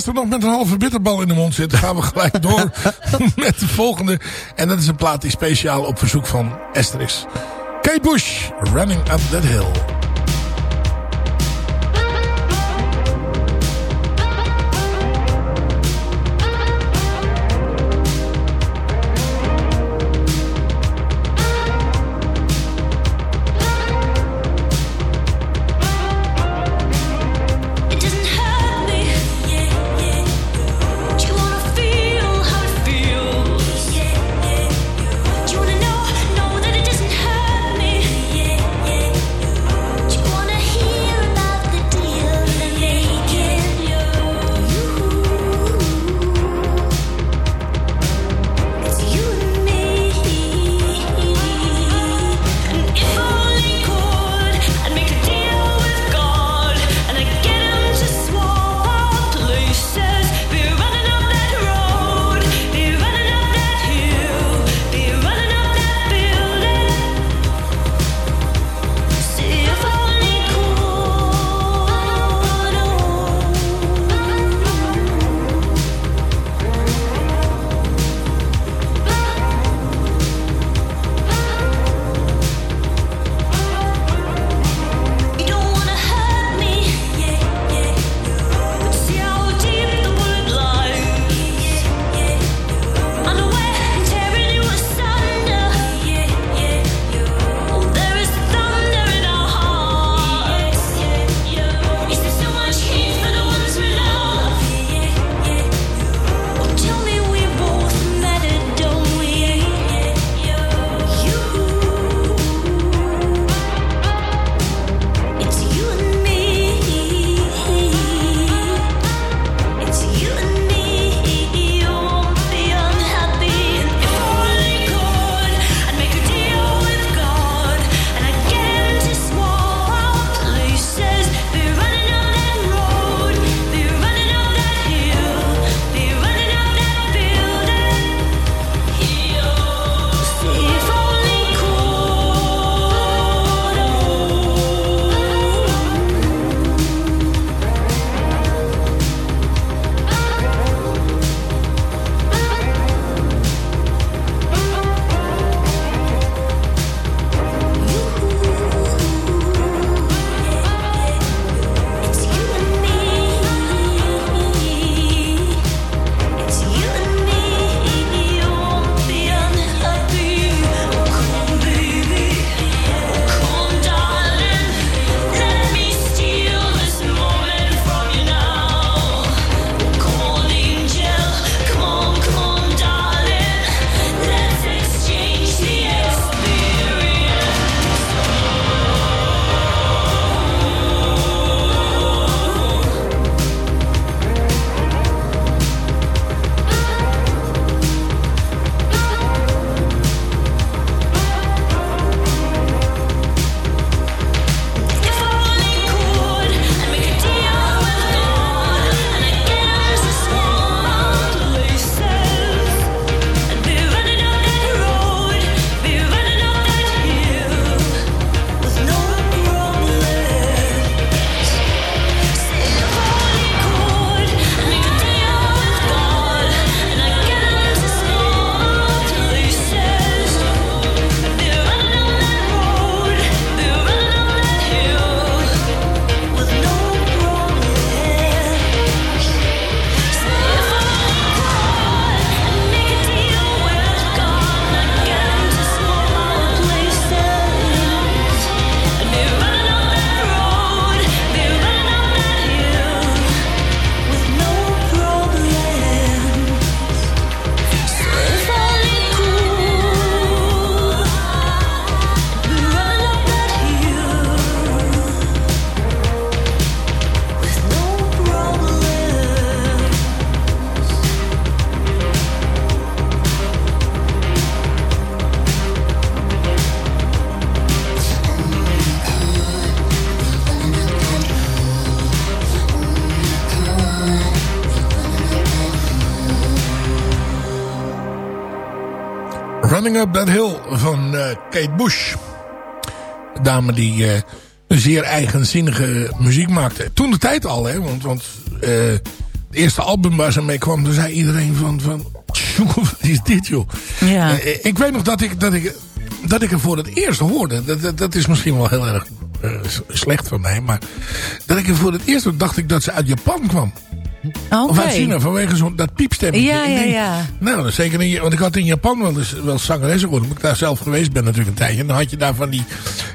I: Esther nog met een halve bitterbal in de mond zit... gaan we gelijk door met de volgende. En dat is een plaat die speciaal op verzoek van Esther is. Kate Bush, Running Up That Hill.
E: Running Up That Hill van eh, Kate Bush. Een dame die eh, een zeer eigenzinnige muziek maakte. Toen de tijd al, hè. Want, want eh, het eerste album waar ze mee kwam, toen zei iedereen van... van "Jongen, wat is dit, joh?
G: Ja.
E: Eh, ik weet nog dat ik, dat ik, dat ik er voor het eerst hoorde. Dat, dat, dat is misschien wel heel erg eh, slecht van mij. Maar dat ik er voor het eerst dacht ik dat ze uit Japan kwam. Of uit China, vanwege zo'n dat piepstemmetje.
G: Ja, ja,
E: denk. Nou, dat zeker in, want ik had in Japan wel eens wel zangeressen gehoord. Omdat ik daar zelf geweest ben natuurlijk een tijdje. En dan had je daar van die,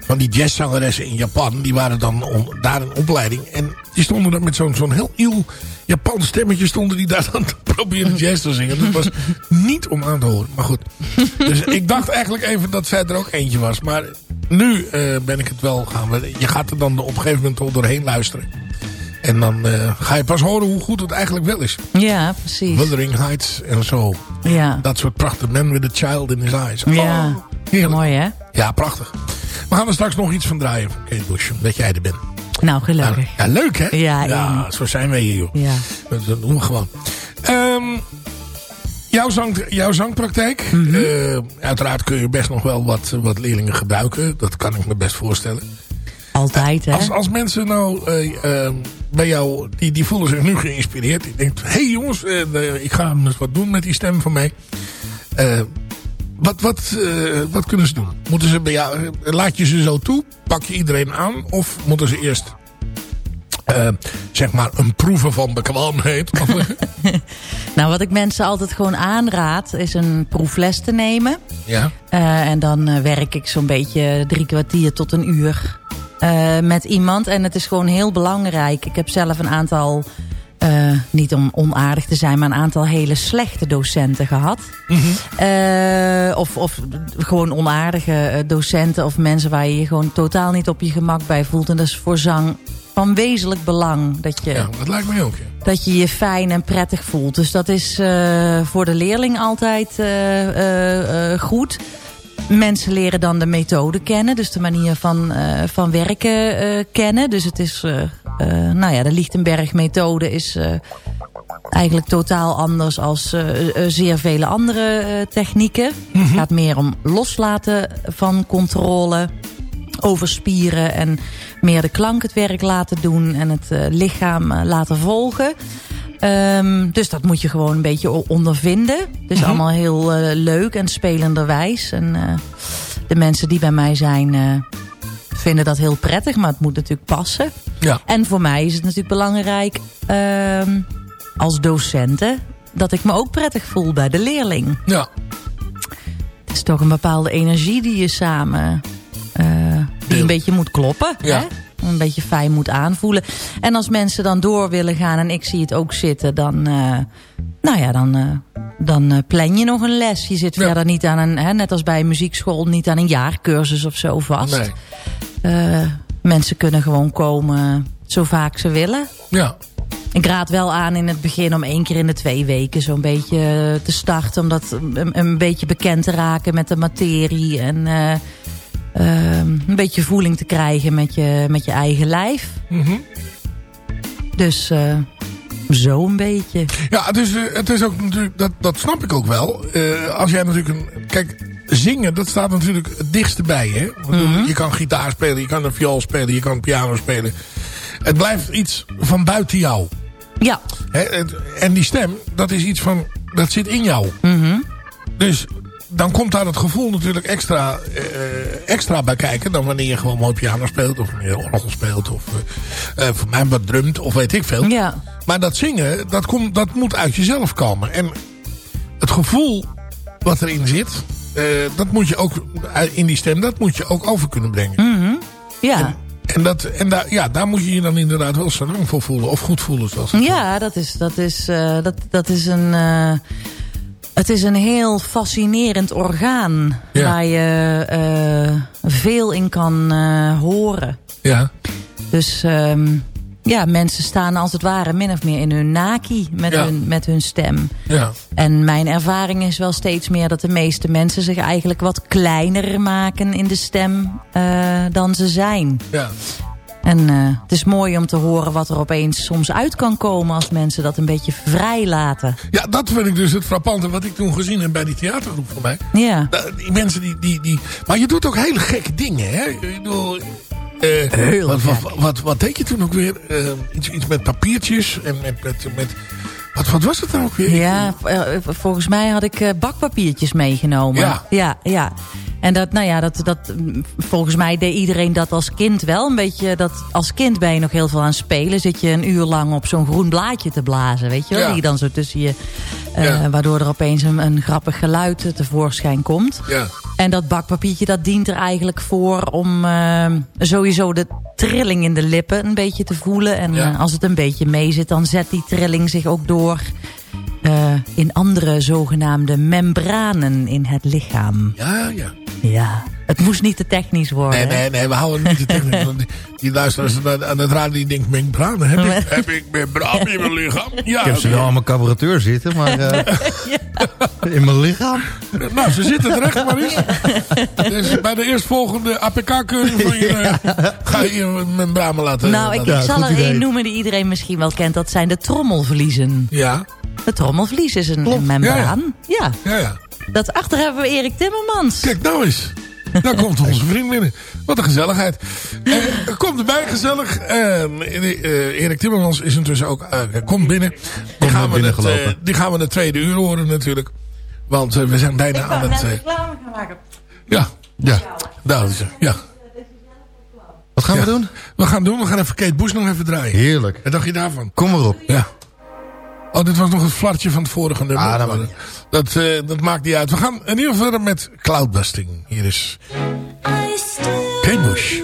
E: van die jazzzangeressen in Japan. Die waren dan on- daar in opleiding. En die stonden dan met zo'n zo'n heel iel Japans stemmetje. Stonden die daar dan te proberen jazz te zingen. Dat was niet om aan te horen. Maar goed. Dus ik dacht eigenlijk even dat zij er ook eentje was. Maar nu eh, ben ik het wel gaan. Je gaat er dan op een gegeven moment al doorheen luisteren. En dan eh, ga je pas horen hoe goed het eigenlijk wel is.
G: Ja, precies.
E: Wuthering Heights en zo.
G: Ja.
E: Dat soort prachtig. Man with a child in his eyes.
G: Ja.
E: Oh, heerlijk.
G: Mooi, hè?
E: Ja, prachtig. We gaan er straks nog iets van draaien van Kate Bush. Dat jij er bent.
G: Nou, gelukkig.
E: Ja, leuk hè?
G: Ja,
E: ja zo zijn wij hier joh.
G: Ja.
E: Dat, dat doen we gewoon. Ehm, jouw, zang, jouw zangpraktijk.
G: Mhm.
E: Eh, uiteraard kun je best nog wel wat, wat leerlingen gebruiken. Dat kan ik me best voorstellen.
G: Altijd, hè?
E: Als, als mensen nou eh, eh, bij jou, die, die voelen zich nu geïnspireerd. Die denkt, hé hey jongens, eh, ik ga eens wat doen met die stem van mij. Eh, wat, wat, eh, wat kunnen ze doen? Moeten ze bij jou, laat je ze zo toe? Pak je iedereen aan? Of moeten ze eerst, zeg maar, een proeven van bekwaamheid?
G: Nou, wat ik mensen altijd gewoon aanraad, is een proefles te nemen.
E: ja.
G: En dan werk ik zo'n beetje drie kwartier tot een uur eh, met iemand. En het is gewoon heel belangrijk. Ik heb zelf een aantal, eh, niet om onaardig te zijn... maar een aantal hele slechte docenten gehad. Eh, of, of gewoon onaardige docenten of mensen... waar je je gewoon totaal niet op je gemak bij voelt. En dat is voor zang van wezenlijk belang. Dat je,
E: ja, dat lijkt mij ook. Ja.
G: dat je je fijn en prettig voelt. Dus dat is voor de leerling altijd goed. Mensen leren dan de methode kennen. Dus de manier van, eh, van werken eh, kennen. Dus het is, eh, nou ja, de Lichtenberg methode is eigenlijk totaal anders als zeer vele andere technieken. Het gaat meer om loslaten van controle over spieren en meer de klank het werk laten doen en het lichaam laten volgen. Ehm, dus dat moet je gewoon een beetje ondervinden. Het is allemaal heel eh, leuk en spelenderwijs. En eh, de mensen die bij mij zijn eh, vinden dat heel prettig, maar het moet natuurlijk passen.
E: Ja.
G: En voor mij is het natuurlijk belangrijk ehm, als docenten dat ik me ook prettig voel bij de leerling.
E: Ja.
G: Het is toch een bepaalde energie die je samen... die een beetje moet kloppen.
E: Ja.
G: Hè? Een beetje fijn moet aanvoelen. En als mensen dan door willen gaan en ik zie het ook zitten... dan, eh, nou ja, dan, eh, dan eh, plan je nog een les. Je zit
E: Ja.
G: verder niet aan een... Hè, net als bij een muziekschool, niet aan een jaarcursus of zo vast.
E: Nee.
G: Mensen kunnen gewoon komen zo vaak ze willen.
E: Ja.
G: Ik raad wel aan in het begin om één keer in de twee weken zo'n beetje te starten. Om dat een, een beetje bekend te raken met de materie. En ehm, een beetje voeling te krijgen met je, met je eigen lijf.
E: Mhm.
G: Dus eh, zo een beetje.
E: Ja, eh, het is ook natuurlijk, dat, dat snap ik ook wel. Eh, als jij natuurlijk een, kijk, zingen, dat staat natuurlijk het dichtste bij, hè.
G: Mhm.
E: Je kan gitaar spelen, je kan een viool spelen, je kan piano spelen. Het blijft iets van buiten jou.
G: Ja.
E: Hè? het- En die stem, dat is iets van, dat zit in jou.
G: Mhm.
E: Dus dan komt daar het gevoel natuurlijk extra, eh, extra bij kijken... dan wanneer je gewoon mooi piano speelt of wanneer je orgel speelt... of eh, eh, voor mij wat drumt of weet ik veel.
G: Ja.
E: Maar dat zingen, dat, komt, dat moet uit jezelf komen. En het gevoel wat erin zit... dat moet je ook in die stem, dat moet je ook over kunnen brengen.
G: Mhm. Ja.
E: En, dat, en daar, ja, daar moet je je dan inderdaad wel zo lang voor voelen. Of goed voelen, zoals
G: Ja, dat is, dat is, dat, dat is een... het is een heel fascinerend orgaan.
E: Ja.
G: Waar je eh, veel in kan eh, horen.
E: Ja.
G: Dus ehm, ja, mensen staan als het ware min of meer in hun naki met,
E: Ja.
G: hun, met hun stem.
E: Ja.
G: En mijn ervaring is wel steeds meer dat de meeste mensen zich eigenlijk wat kleiner maken in de stem eh, dan ze zijn.
E: Ja.
G: En eh, het is mooi om te horen wat er opeens soms uit kan komen... als mensen dat een beetje vrij laten.
I: Ja, dat vind ik dus het frappante wat ik toen gezien heb bij die theatergroep van mij.
G: Ja.
I: Die mensen die, die, die... Maar je doet ook hele gekke dingen, hè? Ik bedoel... eh,
G: Heel
I: wat, wat,
G: gek.
I: wat, wat deed je toen ook weer? Eh, iets, iets met papiertjes en met... met, met wat, wat was het nou ook weer?
G: Ja, eh, volgens mij had ik eh, bakpapiertjes meegenomen.
I: Ja.
G: ja, ja. En dat, nou ja, dat, dat, mm, volgens mij deed iedereen dat als kind wel. Een beetje, dat, als kind ben je nog heel veel aan het spelen. Zit je een uur lang op zo'n groen blaadje te blazen, weet je wel?
I: Ja.
G: Die dan zo tussen je, eh,
I: Ja.
G: waardoor er opeens een, een grappig geluid eh, tevoorschijn komt.
I: Ja.
G: En dat bakpapiertje dat dient er eigenlijk voor om eh, sowieso de trilling in de lippen een beetje te voelen. En
I: Ja.
G: eh, als het een beetje mee zit, dan zet die trilling zich ook door eh, in andere zogenaamde membranen in het lichaam.
I: Ja, ja.
G: Ja, het moest niet te technisch worden.
I: Nee, nee, nee, we houden niet de techniek. want die, die luisteraars aan aan het radio die denkt, membranen, heb ik, heb ik membraan in mijn lichaam? Ja,
F: Ik heb ze wel aan mijn carburateur zitten, maar eh, in mijn lichaam.
I: Nou, ze zitten er echt maar eens. Dus bij de eerstvolgende APK-keuring van je, eh, ga je je membranen laten
G: nou, ik, zal er één noemen die iedereen misschien wel kent. Dat zijn de trommelvliezen.
I: Ja.
G: De trommelvlies is een, een membraan. Ja,
I: Ja, ja.
G: Dat achter hebben we Erik Timmermans.
I: Kijk nou eens. Daar komt onze vriend binnen. Wat een gezelligheid. Eh, komt erbij, gezellig. Eh, Erik Timmermans is intussen ook... eh, komt binnen. Die gaan, we het, die gaan we de tweede uur horen natuurlijk. Want we zijn bijna aan het... eh,
G: reclame gaan maken.
I: ja,
F: Ja.
I: daar is het. Ja.
F: Wat gaan
I: Ja.
F: we doen?
I: We gaan doen, we gaan even Kate Bush nog even draaien.
F: Heerlijk.
I: Wat dacht je daarvan?
F: Kom maar op.
I: Ja. Oh, dit was nog het flartje van het vorige nummer.
F: Ah, dat maakt niet
I: dat, eh, dat maakt niet uit. We gaan in ieder geval verder met Cloudbusting. Hier is
J: I still
I: Kate Bush.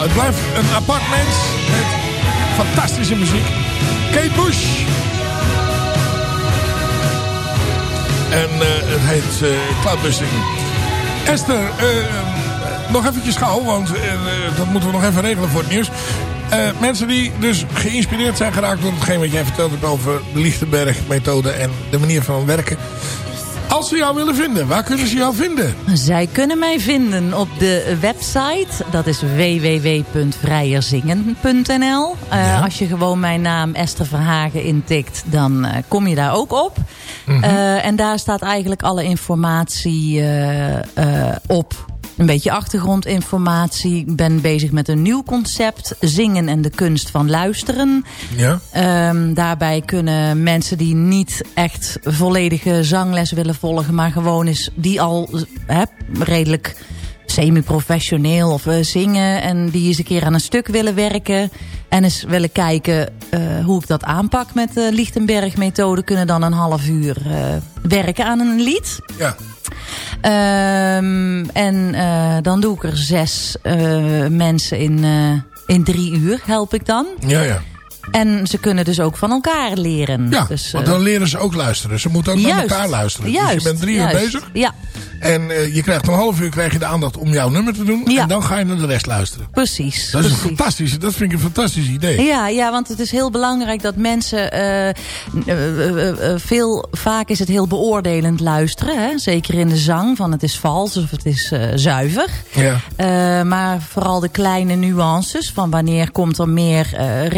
E: Ja, het blijft een apart mens met fantastische muziek. Kate Bush. En eh, het heet eh Cloudbusting. Esther, eh, nog eventjes gauw, want dat moeten we nog even regelen voor het nieuws. Mensen die dus geïnspireerd zijn geraakt door hetgeen wat jij verteld hebt over de Lichtenberg-methode en de manier van werken. Als ze jou willen vinden, waar kunnen ze jou vinden?
G: Zij kunnen mij vinden op de website. Dat is www.vrijerzingen.nl. Eh, Als je gewoon mijn naam Esther Verhagen intikt, dan eh, kom je daar ook op. Eh, en daar staat eigenlijk alle informatie op. Een beetje achtergrondinformatie. Ik ben bezig met een nieuw concept. Zingen en de kunst van luisteren.
E: Ja.
G: Ehm, daarbij kunnen mensen die niet echt volledige zangles willen volgen... maar gewoon eens die al hè, redelijk semi-professioneel of eh, zingen... en die eens een keer aan een stuk willen werken... en eens willen kijken eh, hoe ik dat aanpak met de Lichtenberg-methode... kunnen dan een half uur eh, werken aan een lied.
E: Ja.
G: Ehm, en eh, dan doe ik er zes eh, mensen in, eh, in drie uur, help ik dan.
E: Ja, ja.
G: En ze kunnen dus ook van elkaar leren.
E: Ja,
G: dus,
E: want
G: eh,
E: dan leren ze ook luisteren. Ze moeten ook naar elkaar luisteren.
G: Juist,
E: dus je bent drie uur bezig.
G: Ja,
E: En eh, je krijgt een half uur krijg je de aandacht om jouw nummer te doen. En dan ga je naar de rest luisteren.
G: precies.
E: Dat is een fantastisch, dat vind ik een fantastisch idee.
G: Ja, ja, want het is heel belangrijk dat mensen... eh, veel, vaak is het heel beoordelend luisteren. Hè? Zeker in de zang, van het is vals of het is zuiver.
E: Ja.
G: Maar vooral de kleine nuances van wanneer komt er meer eh,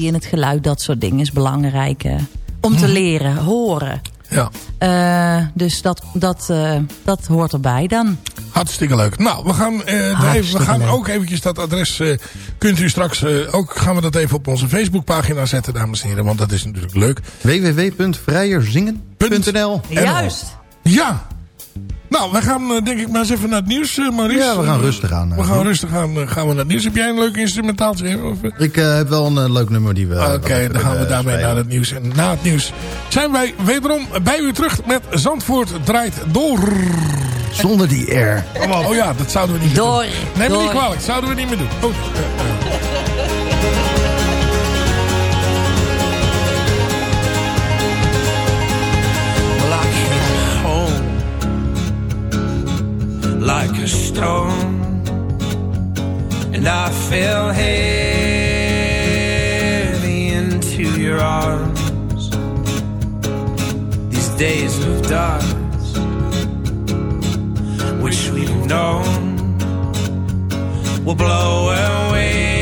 G: in het geluid. Dat soort dingen is belangrijk eh, om te leren, horen.
E: Ja.
G: Eh, dus dat, dat, eh, dat hoort erbij dan.
E: Hartstikke leuk. Nou, we gaan,
G: Hartstikke
E: even, we gaan
G: leuk.
E: ook eventjes dat adres... eh, kunt u straks eh, ook... gaan we dat even op onze Facebookpagina zetten, dames en heren. Want dat is natuurlijk leuk.
F: www.vrijerzingen.nl
G: Juist.
E: Ja. Nou, we gaan eh, denk ik maar eens even naar het nieuws, eh, Maurice.
F: Ja, we gaan
E: Eh,
F: rustig aan.
E: We gaan rustig aan, eh, gaan we naar het nieuws. Heb jij een leuk instrumentaaltje? Of, eh?
F: Ik eh, heb wel een eh, leuk nummer die we...
E: Oké, dan gaan we
F: eh,
E: daarmee
F: spelen.
E: naar het nieuws. En na het nieuws zijn wij wederom bij u terug met Zandvoort draait door.
F: Zonder die R.
E: Kom op. Oh ja, dat zouden we niet meer
G: Door,
E: doen. Neem me niet kwalijk, zouden we niet meer doen. Oh, eh,
K: like a stone, and I fell heavy into your arms. These days of darkness, which we've known, will blow away